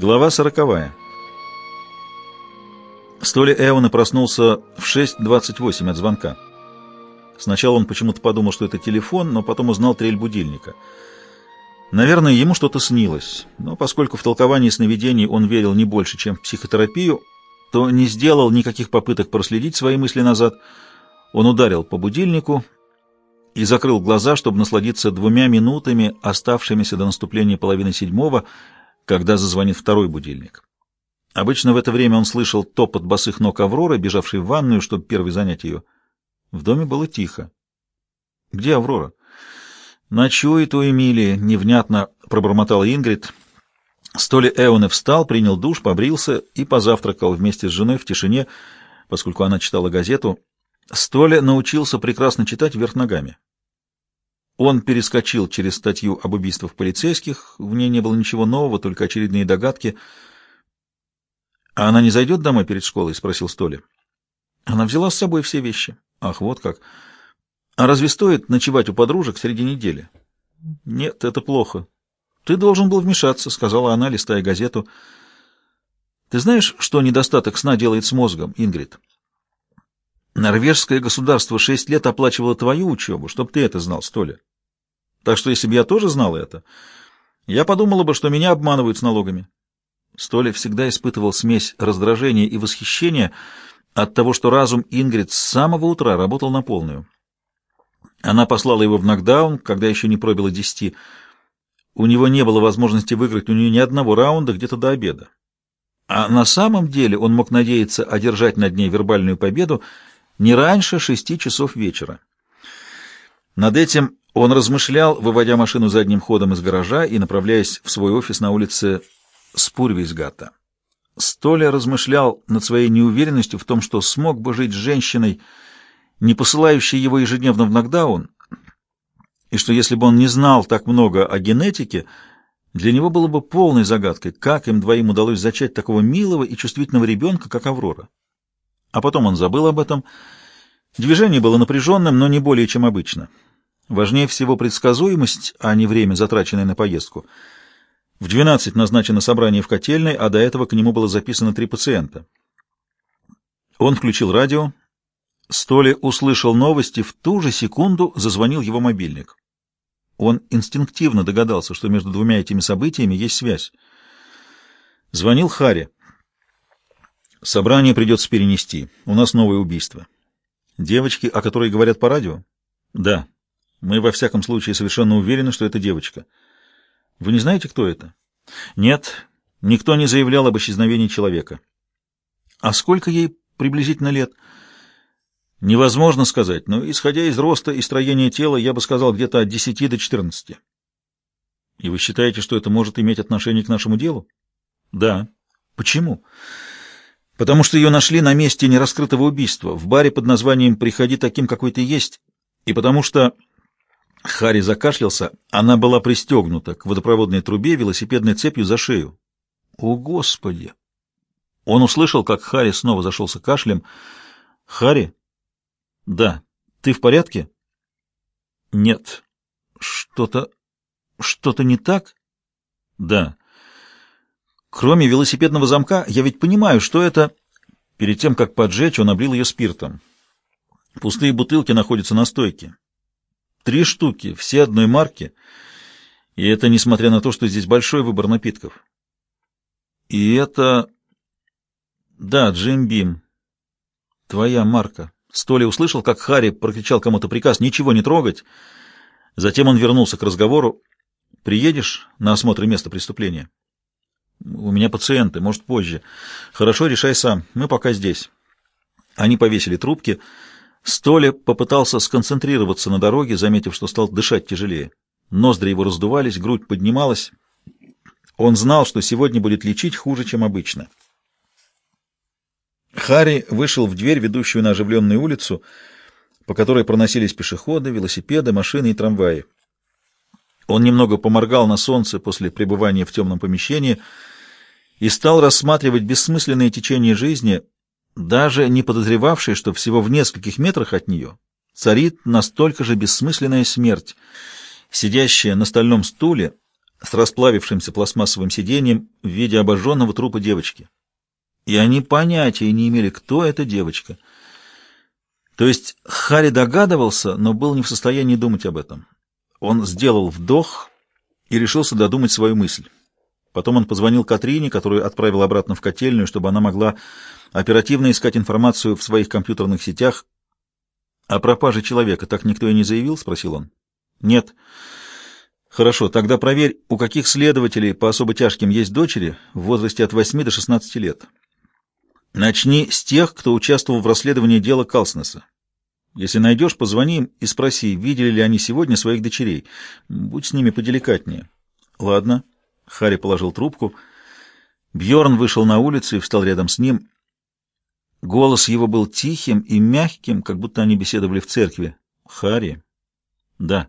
Глава сороковая. Столи Эона проснулся в 6.28 от звонка. Сначала он почему-то подумал, что это телефон, но потом узнал трель будильника. Наверное, ему что-то снилось, но поскольку в толковании сновидений он верил не больше, чем в психотерапию, то не сделал никаких попыток проследить свои мысли назад. Он ударил по будильнику и закрыл глаза, чтобы насладиться двумя минутами, оставшимися до наступления половины седьмого, когда зазвонит второй будильник. Обычно в это время он слышал топот босых ног Авроры, бежавшей в ванную, чтобы первый занять ее. В доме было тихо. «Где Аврора?» «Ночует у Эмилии», — невнятно пробормотала Ингрид. Столи Эоне встал, принял душ, побрился и позавтракал вместе с женой в тишине, поскольку она читала газету. Столи научился прекрасно читать вверх ногами. Он перескочил через статью об убийствах полицейских, в ней не было ничего нового, только очередные догадки. «А она не зайдет домой перед школой?» — спросил Столи. «Она взяла с собой все вещи». «Ах, вот как. А разве стоит ночевать у подружек среди недели?» «Нет, это плохо. Ты должен был вмешаться», — сказала она, листая газету. «Ты знаешь, что недостаток сна делает с мозгом, Ингрид?» «Норвежское государство шесть лет оплачивало твою учебу, чтобы ты это знал, Столя. Так что если бы я тоже знал это, я подумала бы, что меня обманывают с налогами. Столи всегда испытывал смесь раздражения и восхищения от того, что разум Ингрид с самого утра работал на полную. Она послала его в нокдаун, когда еще не пробило десяти. У него не было возможности выиграть у нее ни одного раунда где-то до обеда. А на самом деле он мог надеяться одержать над ней вербальную победу не раньше шести часов вечера. Над этим он размышлял, выводя машину задним ходом из гаража и направляясь в свой офис на улице Спурвейсгата. Столя размышлял над своей неуверенностью в том, что смог бы жить с женщиной, не посылающей его ежедневно в нокдаун, и что если бы он не знал так много о генетике, для него было бы полной загадкой, как им двоим удалось зачать такого милого и чувствительного ребенка, как Аврора. А потом он забыл об этом. Движение было напряженным, но не более чем обычно. Важнее всего предсказуемость, а не время, затраченное на поездку. В 12 назначено собрание в котельной, а до этого к нему было записано три пациента. Он включил радио. Столи услышал новости, в ту же секунду зазвонил его мобильник. Он инстинктивно догадался, что между двумя этими событиями есть связь. Звонил Хари. Собрание придется перенести. У нас новое убийство. Девочки, о которой говорят по радио? Да. Мы во всяком случае совершенно уверены, что это девочка. Вы не знаете, кто это? Нет, никто не заявлял об исчезновении человека. А сколько ей приблизительно лет? Невозможно сказать, но исходя из роста и строения тела, я бы сказал где-то от 10 до 14. И вы считаете, что это может иметь отношение к нашему делу? Да. Почему? Потому что ее нашли на месте нераскрытого убийства, в баре под названием «Приходи таким, какой ты есть», и потому что Харри закашлялся. Она была пристегнута к водопроводной трубе велосипедной цепью за шею. О, Господи! Он услышал, как Харри снова зашелся кашлем. Харри? Да. Ты в порядке? Нет. Что-то... что-то не так? Да. Кроме велосипедного замка, я ведь понимаю, что это... Перед тем, как поджечь, он облил ее спиртом. Пустые бутылки находятся на стойке. Три штуки, все одной марки. И это несмотря на то, что здесь большой выбор напитков. И это... Да, Джим Бим. Твоя марка. Столи услышал, как Харри прокричал кому-то приказ ничего не трогать. Затем он вернулся к разговору. «Приедешь на осмотр места преступления?» «У меня пациенты, может, позже. Хорошо, решай сам. Мы пока здесь». Они повесили трубки. Столи попытался сконцентрироваться на дороге, заметив, что стал дышать тяжелее. Ноздри его раздувались, грудь поднималась. Он знал, что сегодня будет лечить хуже, чем обычно. Харри вышел в дверь, ведущую на оживленную улицу, по которой проносились пешеходы, велосипеды, машины и трамваи. Он немного поморгал на солнце после пребывания в темном помещении и стал рассматривать бессмысленное течение жизни — даже не подозревавший, что всего в нескольких метрах от нее царит настолько же бессмысленная смерть. Сидящая на стальном стуле, с расплавившимся пластмассовым сиденьем в виде обожженного трупа девочки. И они понятия не имели, кто эта девочка. То есть Харри догадывался, но был не в состоянии думать об этом. Он сделал вдох и решился додумать свою мысль. Потом он позвонил Катрине, которую отправил обратно в котельную, чтобы она могла оперативно искать информацию в своих компьютерных сетях. «О пропаже человека так никто и не заявил?» — спросил он. «Нет». «Хорошо, тогда проверь, у каких следователей по особо тяжким есть дочери в возрасте от 8 до 16 лет. Начни с тех, кто участвовал в расследовании дела Калснеса. Если найдешь, позвони им и спроси, видели ли они сегодня своих дочерей. Будь с ними поделикатнее». «Ладно». Харри положил трубку. Бьорн вышел на улицу и встал рядом с ним. Голос его был тихим и мягким, как будто они беседовали в церкви. «Харри?» «Да».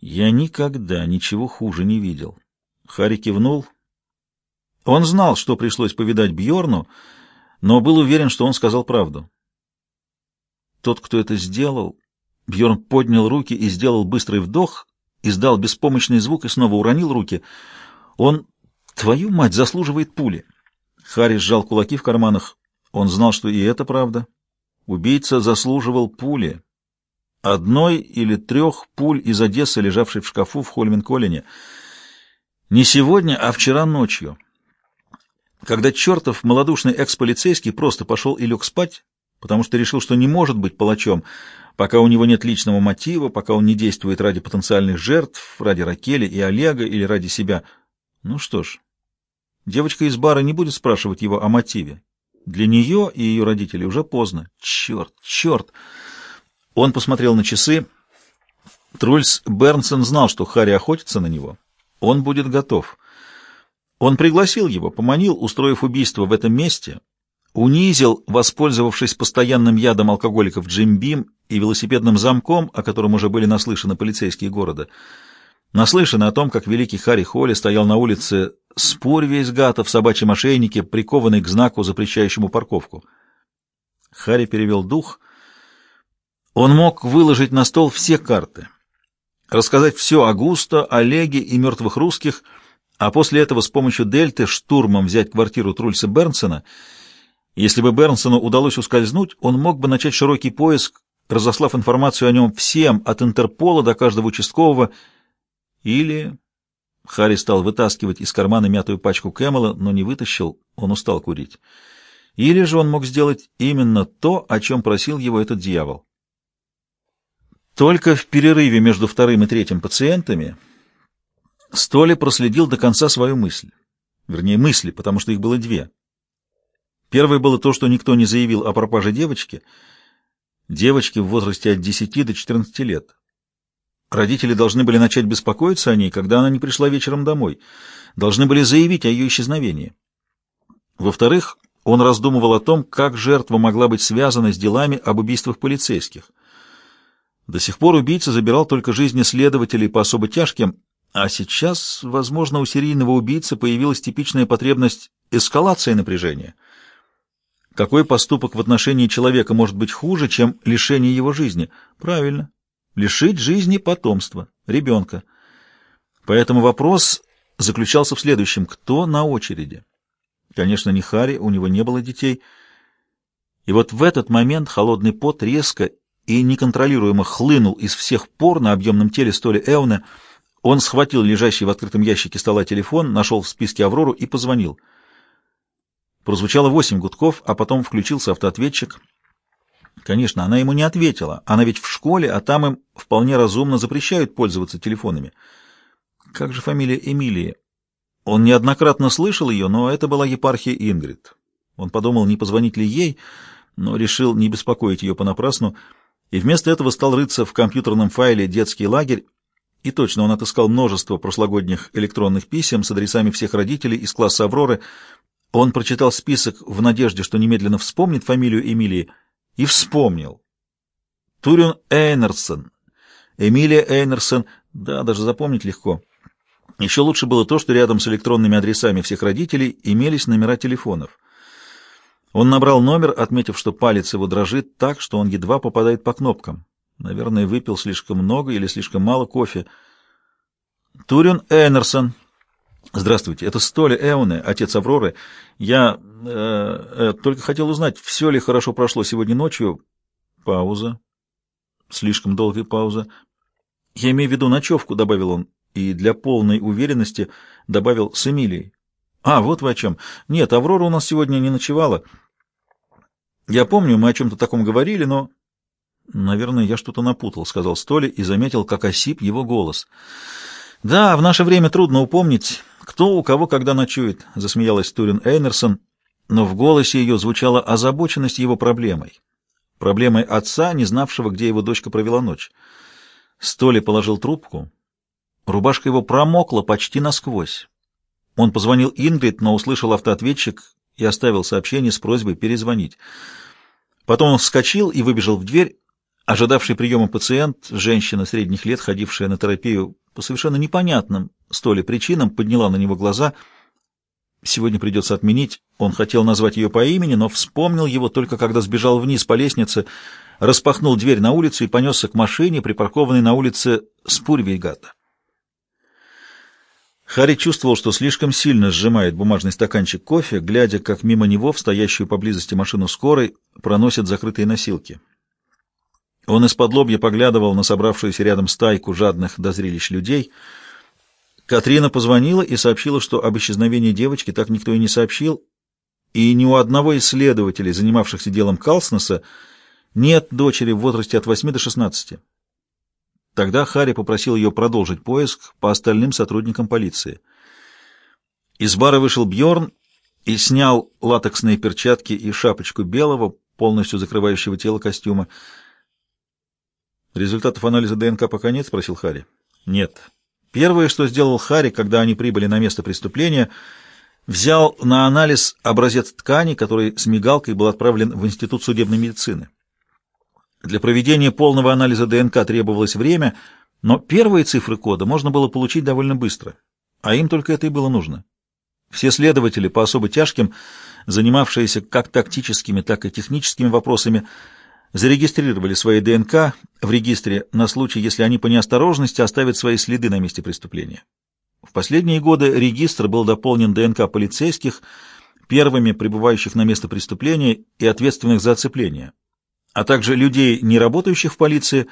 Я никогда ничего хуже не видел. Харри кивнул. Он знал, что пришлось повидать Бьорну, но был уверен, что он сказал правду. Тот, кто это сделал, Бьорн поднял руки и сделал быстрый вдох, издал беспомощный звук и снова уронил руки. Он, твою мать, заслуживает пули. Харри сжал кулаки в карманах. Он знал, что и это правда. Убийца заслуживал пули одной или трех пуль из Одессы, лежавшей в шкафу в Хольмен-Коллине. Не сегодня, а вчера ночью. Когда чертов малодушный экс-полицейский просто пошел и лег спать, потому что решил, что не может быть палачом, пока у него нет личного мотива, пока он не действует ради потенциальных жертв, ради Ракели и Олега или ради себя. Ну что ж, девочка из бара не будет спрашивать его о мотиве. Для нее и ее родителей уже поздно. Черт, черт! Он посмотрел на часы. Трульс Бернсен знал, что Харри охотится на него. Он будет готов. Он пригласил его, поманил, устроив убийство в этом месте, унизил, воспользовавшись постоянным ядом алкоголиков Джим Бим и велосипедным замком, о котором уже были наслышаны полицейские города. Наслышаны о том, как великий Харри Холли стоял на улице спорь весь гата в собачьем ошейнике, прикованный к знаку, запрещающему парковку. Харри перевел дух — он мог выложить на стол все карты, рассказать все о Густо, Олеге и мертвых русских, а после этого с помощью Дельты штурмом взять квартиру Трульса Бернсона. Если бы Бернсону удалось ускользнуть, он мог бы начать широкий поиск, разослав информацию о нем всем, от Интерпола до каждого участкового, или... Харри стал вытаскивать из кармана мятую пачку Кэмела, но не вытащил, он устал курить. Или же он мог сделать именно то, о чем просил его этот дьявол. Только в перерыве между вторым и третьим пациентами Столи проследил до конца свою мысль. Вернее, мысли, потому что их было две. Первое было то, что никто не заявил о пропаже девочки, девочки в возрасте от 10 до 14 лет. Родители должны были начать беспокоиться о ней, когда она не пришла вечером домой, должны были заявить о ее исчезновении. Во-вторых, он раздумывал о том, как жертва могла быть связана с делами об убийствах полицейских – до сих пор убийца забирал только жизни следователей по особо тяжким, а сейчас, возможно, у серийного убийцы появилась типичная потребность эскалации напряжения. Какой поступок в отношении человека может быть хуже, чем лишение его жизни? Правильно. Лишить жизни потомства, ребенка. Поэтому вопрос заключался в следующем. Кто на очереди? Конечно, не Хари, у него не было детей. И вот в этот момент холодный пот резко и неконтролируемо хлынул из всех пор на объемном теле Столи Эуна. Он схватил лежащий в открытом ящике стола телефон, нашел в списке Аврору и позвонил. Прозвучало восемь гудков, а потом включился автоответчик. Конечно, она ему не ответила. Она ведь в школе, а там им вполне разумно запрещают пользоваться телефонами. Как же фамилия Эмилии? Он неоднократно слышал ее, но это была епархия Ингрид. Он подумал, не позвонить ли ей, но решил не беспокоить ее понапрасну и вместо этого стал рыться в компьютерном файле «Детский лагерь», и точно он отыскал множество прошлогодних электронных писем с адресами всех родителей из класса «Авроры». Он прочитал список в надежде, что немедленно вспомнит фамилию Эмилии, и вспомнил. Турин Эйнерсон. Эмилия Эйнерсон. Да, даже запомнить легко. Еще лучше было то, что рядом с электронными адресами всех родителей имелись номера телефонов. Он набрал номер, отметив, что палец его дрожит так, что он едва попадает по кнопкам. Наверное, выпил слишком много или слишком мало кофе. Турин Энерсон. Здравствуйте, это Столи Эуне, отец Авроры. Я э, э, только хотел узнать, все ли хорошо прошло сегодня ночью. Пауза. Слишком долгая пауза. Я имею в виду ночевку, добавил он, и для полной уверенности добавил с Эмилией. А, вот вы о чем. Нет, Аврора у нас сегодня не ночевала. Я помню, мы о чем-то таком говорили, но... Наверное, я что-то напутал, сказал Столи и заметил, как осип его голос. Да, в наше время трудно упомнить, кто у кого когда ночует, засмеялась Турин Эйнерсон, но в голосе ее звучала озабоченность его проблемой. Проблемой отца, не знавшего, где его дочка провела ночь. Столи положил трубку. Рубашка его промокла почти насквозь. Он позвонил Ингрид, но услышал автоответчик и оставил сообщение с просьбой перезвонить. Потом он вскочил и выбежал в дверь. Ожидавший приема пациент, женщина средних лет, ходившая на терапию по совершенно непонятным столе причинам, подняла на него глаза. Сегодня придется отменить. Он хотел назвать ее по имени, но вспомнил его только когда сбежал вниз по лестнице, распахнул дверь на улицу и понесся к машине, припаркованной на улице Спурвейгата. Харри чувствовал, что слишком сильно сжимает бумажный стаканчик кофе, глядя, как мимо него в стоящую поблизости машину скорой проносят закрытые носилки. Он из-под лобья поглядывал на собравшуюся рядом стайку жадных до зрелищ людей. Катрина позвонила и сообщила, что об исчезновении девочки так никто и не сообщил, и ни у одного из следователей, занимавшихся делом Калснеса, нет дочери в возрасте от 8 до 16. Тогда Харри попросил ее продолжить поиск по остальным сотрудникам полиции. Из бара вышел Бьорн и снял латексные перчатки и шапочку белого, полностью закрывающего тело костюма. «Результатов анализа ДНК пока нет?» — спросил Харри. «Нет». Первое, что сделал Харри, когда они прибыли на место преступления, взял на анализ образец ткани, который с мигалкой был отправлен в Институт судебной медицины. Для проведения полного анализа ДНК требовалось время, но первые цифры кода можно было получить довольно быстро, а им только это и было нужно. Все следователи по особо тяжким, занимавшиеся как тактическими, так и техническими вопросами, зарегистрировали свои ДНК в регистре на случай, если они по неосторожности оставят свои следы на месте преступления. В последние годы регистр был дополнен ДНК полицейских, первыми прибывающих на место преступления и ответственных за оцепление а также людей, не работающих в полиции,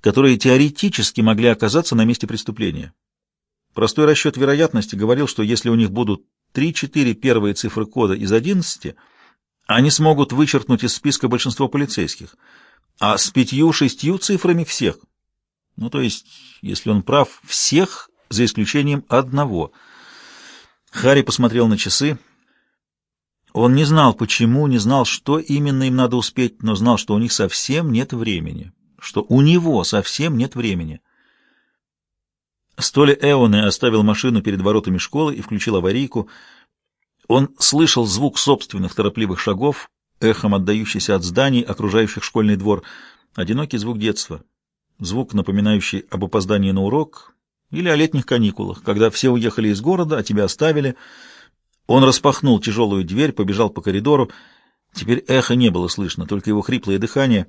которые теоретически могли оказаться на месте преступления. Простой расчет вероятности говорил, что если у них будут 3-4 первые цифры кода из 11, они смогут вычеркнуть из списка большинство полицейских, а с пятью-шестью цифрами всех. Ну, то есть, если он прав, всех, за исключением одного. Харри посмотрел на часы. Он не знал, почему, не знал, что именно им надо успеть, но знал, что у них совсем нет времени, что у него совсем нет времени. Столи Эоне оставил машину перед воротами школы и включил аварийку. Он слышал звук собственных торопливых шагов, эхом отдающийся от зданий, окружающих школьный двор, одинокий звук детства, звук, напоминающий об опоздании на урок или о летних каникулах, когда все уехали из города, а тебя оставили — он распахнул тяжелую дверь, побежал по коридору. Теперь эхо не было слышно, только его хриплое дыхание.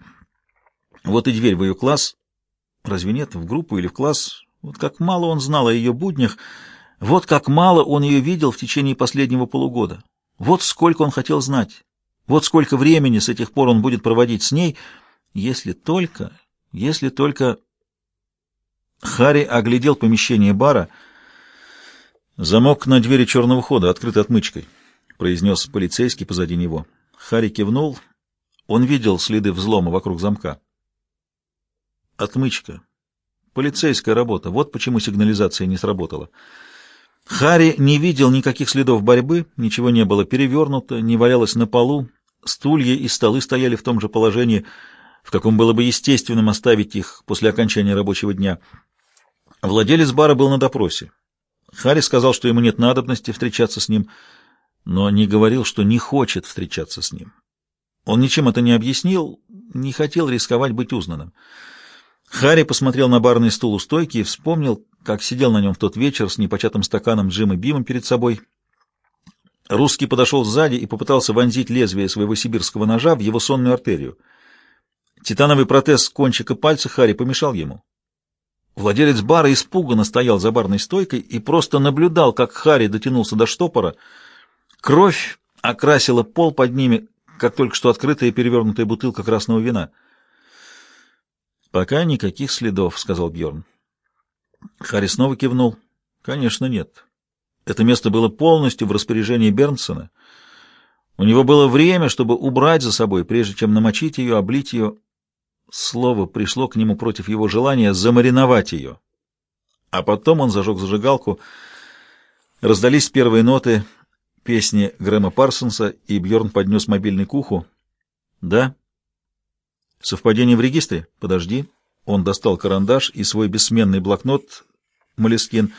Вот и дверь в ее класс. Разве нет, в группу или в класс? Вот как мало он знал о ее буднях, вот как мало он ее видел в течение последнего полугода. Вот сколько он хотел знать. Вот сколько времени с этих пор он будет проводить с ней, если только, если только... Харри оглядел помещение бара — «Замок на двери черного хода, открыт отмычкой», — произнес полицейский позади него. Харри кивнул. Он видел следы взлома вокруг замка. «Отмычка. Полицейская работа. Вот почему сигнализация не сработала». Харри не видел никаких следов борьбы, ничего не было перевернуто, не валялось на полу, стулья и столы стояли в том же положении, в каком было бы естественным оставить их после окончания рабочего дня. Владелец бара был на допросе. Харри сказал, что ему нет надобности встречаться с ним, но не говорил, что не хочет встречаться с ним. Он ничем это не объяснил, не хотел рисковать быть узнанным. Харри посмотрел на барный стул у стойки и вспомнил, как сидел на нем в тот вечер с непочатым стаканом Джима Бима перед собой. Русский подошел сзади и попытался вонзить лезвие своего сибирского ножа в его сонную артерию. Титановый протез кончика пальца Харри помешал ему. Владелец бара испуганно стоял за барной стойкой и просто наблюдал, как Харри дотянулся до штопора. Кровь окрасила пол под ними, как только что открытая и перевернутая бутылка красного вина. «Пока никаких следов», — сказал Бьорн. Харри снова кивнул. «Конечно, нет. Это место было полностью в распоряжении Бернсона. У него было время, чтобы убрать за собой, прежде чем намочить ее, облить ее. Слово пришло к нему против его желания замариновать ее. А потом он зажег зажигалку. Раздались первые ноты песни Грэма Парсонса, и Бьорн поднес мобильный к уху. «Да?» «Совпадение в регистре? Подожди». Он достал карандаш и свой бессменный блокнот «Молескин».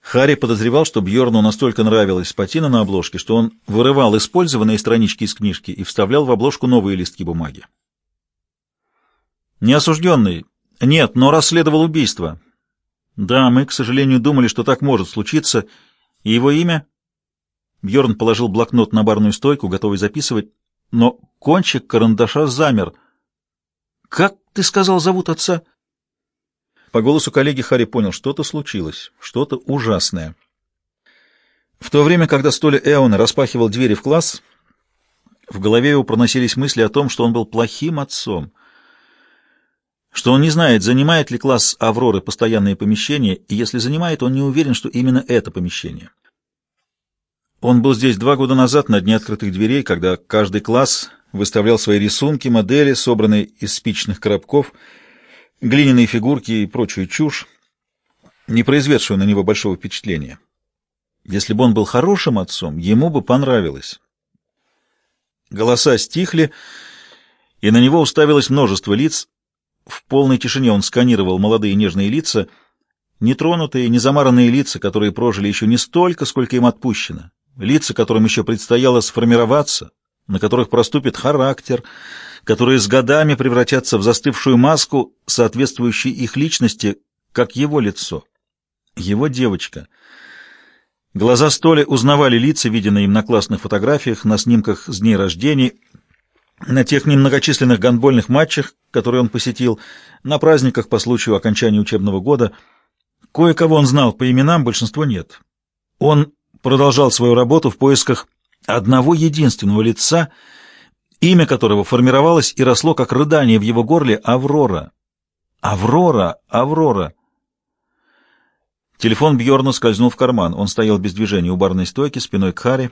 Харри подозревал, что Бьорну настолько нравилась патина на обложке, что он вырывал использованные странички из книжки и вставлял в обложку новые листки бумаги. «Неосужденный. Нет, но расследовал убийство. Да, мы, к сожалению, думали, что так может случиться. И его имя?» Бьорн положил блокнот на барную стойку, готовый записывать, но кончик карандаша замер. «Как ты сказал, зовут отца?» По голосу коллеги Харри понял, что-то случилось, что-то ужасное. В то время, когда Столи Эона распахивал двери в класс, в голове его проносились мысли о том, что он был плохим отцом, что он не знает, занимает ли класс Авроры постоянные помещения, и если занимает, он не уверен, что именно это помещение. Он был здесь два года назад на Дне открытых дверей, когда каждый класс выставлял свои рисунки, модели, собранные из спичных коробков, глиняные фигурки и прочую чушь, не произведшую на него большого впечатления. Если бы он был хорошим отцом, ему бы понравилось. Голоса стихли, и на него уставилось множество лиц. В полной тишине он сканировал молодые нежные лица, нетронутые, незамаранные лица, которые прожили еще не столько, сколько им отпущено, лица, которым еще предстояло сформироваться, на которых проступит характер, которые с годами превратятся в застывшую маску, соответствующую их личности, как его лицо, его девочка. Глаза Столи узнавали лица, виденные им на классных фотографиях, на снимках с дней рождения, на тех немногочисленных гандбольных матчах, которые он посетил, на праздниках по случаю окончания учебного года. Кое-кого он знал по именам, большинство нет. Он продолжал свою работу в поисках одного единственного лица — имя которого формировалось и росло, как рыдание в его горле, Аврора. Аврора! Аврора! Телефон Бьорна скользнул в карман. Он стоял без движения у барной стойки, спиной к Харе,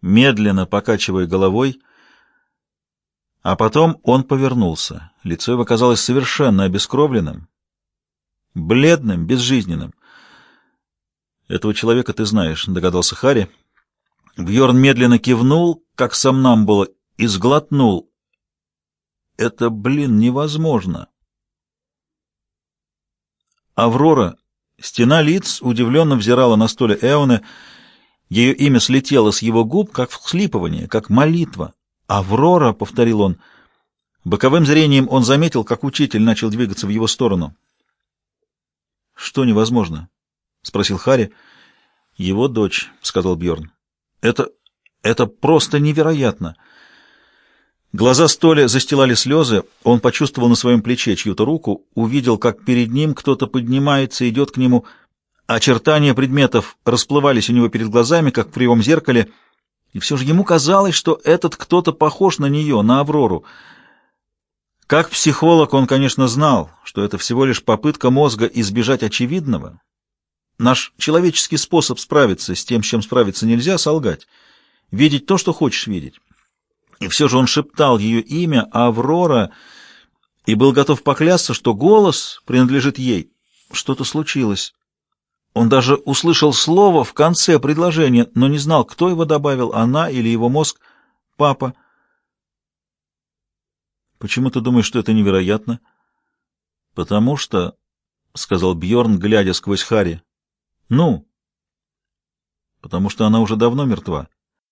медленно покачивая головой, а потом он повернулся. Лицо его казалось совершенно обескровленным, бледным, безжизненным. «Этого человека ты знаешь», — догадался Хари. Бьорн медленно кивнул, как сам нам было, и сглотнул. Это, блин, невозможно. Аврора, стена лиц, удивленно взирала на столе Эоны. Ее имя слетело с его губ, как всхлипывание, как молитва. «Аврора», — повторил он. Боковым зрением он заметил, как учитель начал двигаться в его сторону. «Что невозможно?» — спросил Хари. «Его дочь», — сказал Бьорн. «Это... это просто невероятно!» Глаза Столя застилали слезы, он почувствовал на своем плече чью-то руку, увидел, как перед ним кто-то поднимается, идет к нему. Очертания предметов расплывались у него перед глазами, как в кривом зеркале, и все же ему казалось, что этот кто-то похож на нее, на Аврору. Как психолог он, конечно, знал, что это всего лишь попытка мозга избежать очевидного. Наш человеческий способ справиться с тем, с чем справиться нельзя, солгать. Видеть то, что хочешь видеть. И все же он шептал ее имя Аврора и был готов поклясться, что голос принадлежит ей. Что-то случилось. Он даже услышал слово в конце предложения, но не знал, кто его добавил, она или его мозг. Папа. Почему ты думаешь, что это невероятно? Потому что, — сказал Бьорн, глядя сквозь Хари. Ну? Потому что она уже давно мертва.